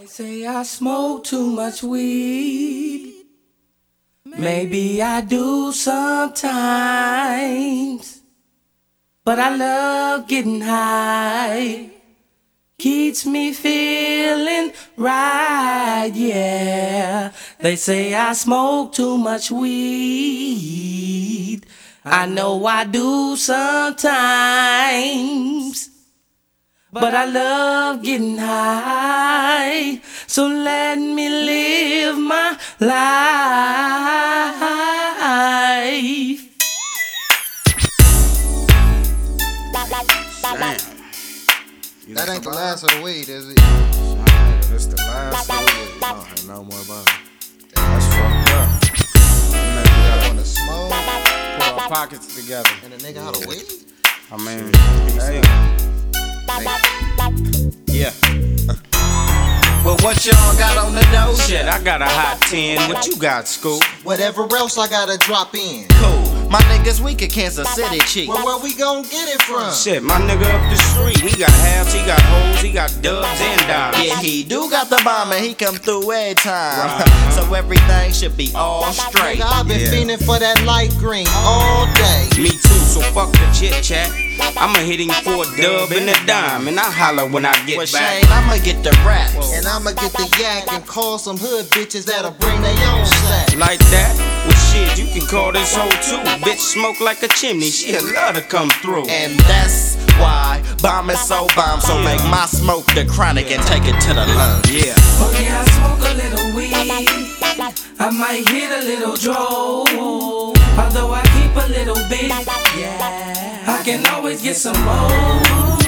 They say I smoke too much weed. Maybe I do sometimes. But I love getting high. Keeps me feeling right, yeah. They say I smoke too much weed. I know I do sometimes. But I love getting high. So let me live my life. Damn. That ain't the last of the weed, is it? That's the last of the week. I don't have no more about it. That's fucked up. Nigga I gotta wanna smoke put our pockets together. and a nigga out of weed. I mean, hey. Yeah. Well, what y'all got on the dough? Shit, I got a hot 10. What you got, Scoop? Whatever else I gotta drop in. Cool. My niggas weak at Kansas City cheap. Well, where we gon' get it from? Shit, my nigga up the street. He got halves, he got hoes, he got dubs and dimes. Yeah, he do got the bomb and he come through every time. so everything should be all straight. Nigga, I've been Yeah. fiending for that light green all day. Me too, so fuck the chit chat. I'ma hit him for a dub and a dime, and I holler when I get Well, back. Shane, I'ma get the raps. And I'ma get the yak and call some hood bitches that'll bring their own sack. Like that? Well, shit, you can call this hoe too. Bitch smoke like a chimney, she'll love to come through. And that's why bomb is so bomb. So make my smoke the chronic and take it to the lungs. yeah. Oh yeah, I smoke a little weed. I might hit a little draw. Although I keep a little bit, yeah. I can always get some more.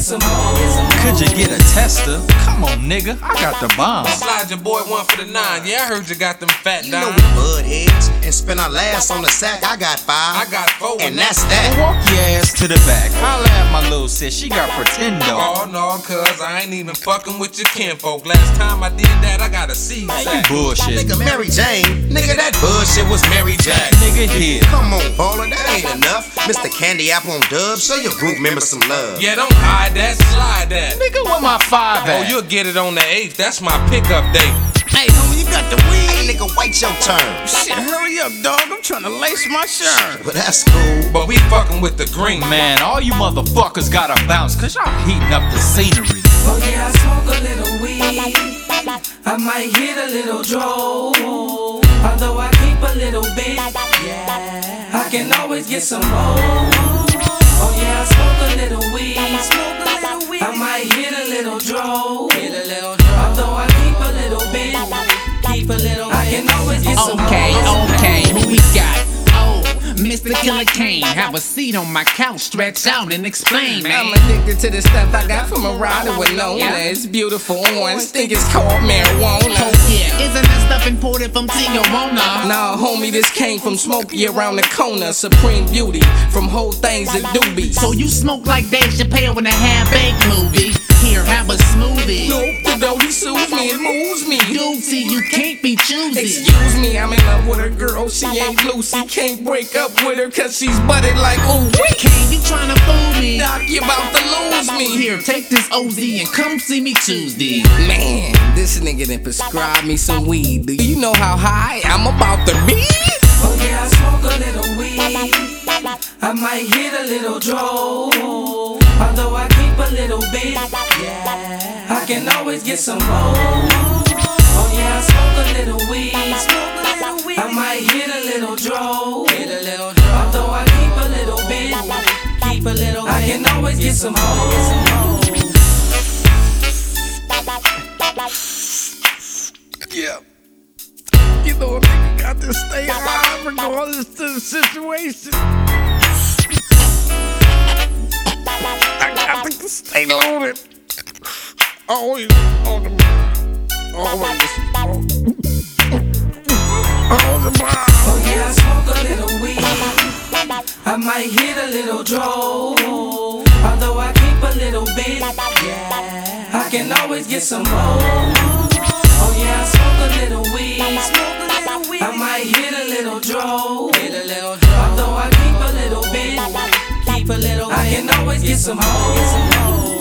Some more. Could you get a tester? Come on, nigga, I got the bomb. Slide your boy one for the nine. Yeah, I heard you got them fat You know we bud heads and spend our last on the sack. I got five. I got four. and that's that. Walk your ass to the back. Holla at my little sis, she got pretendo. Oh no, cuz I ain't even fucking with your kinfolk. Last time I did that, I got a seed You bullshit. Nigga, Mary Jane. Nigga, that bullshit was Mary Jane. Nigga here. Come on, baller, that ain't enough. Mr. Candy Apple on dub, show your group members some love. Yeah, don't hide that, slide that. Nigga, where my five Oh, at? you'll get it on the 8th. That's my pickup date. Hey, homie, you got the weed? Hey, nigga, wait your turn. Shit, hurry up, dog. I'm trying to lace my shirt. But that's cool. But we fucking with the green. Man, all you motherfuckers gotta bounce, cause y'all heating up the scenery. Oh yeah, I smoke a little weed. I might hit a little draw. Although I keep a little bit, yeah. I can always get some more. Killer Kane. Have a seat on my couch, stretch out and explain, man. I'm addicted to the stuff I got from a rider with Lona. It's beautiful orange, think it's called marijuana. Oh, yeah. Isn't that stuff imported from Tijuana? Nah, homie, this came from Smokey around the corner. Supreme beauty from whole things that do be. So you smoke like Dave Chappelle in a half-baked movie? Here, have a smoothie. nope, the dough he sues me, it moves me. Duty, you can't be choosy. Excuse me, I'm in love with a girl, she ain't Lucy. Can't break up with her cause she's butted like ooh wee. Kane, you tryna fool me? Doc, you about to lose me. Here, take this OZ and come see me Tuesday. Man, this nigga done prescribed me some weed. Do you know how high I'm about to be? Oh yeah, I smoke a little weed. I might hit a little draw. Although I keep a little bit, yeah. I can always get some more. Oh yeah, I smoke a little weed. Smoke a little weed. I might hit a little draw. Hit a little. Although I keep a little bit, keep a little. I can always get some more. Yeah. You know, a nigga got to stay alive regardless to the situation. Stay loaded. Always on the mind. Always on, on the mind. Oh yeah, I smoke a little weed. I might hit a little draw. Although I keep a little bit, yeah. I can always get some more. Oh yeah, I smoke a little weed. Smoke a little weed. I might hit a little little dro. A little dro. Although I keep a little bit, keep a little. I can always get some hoes.